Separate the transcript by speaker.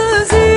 Speaker 1: sözü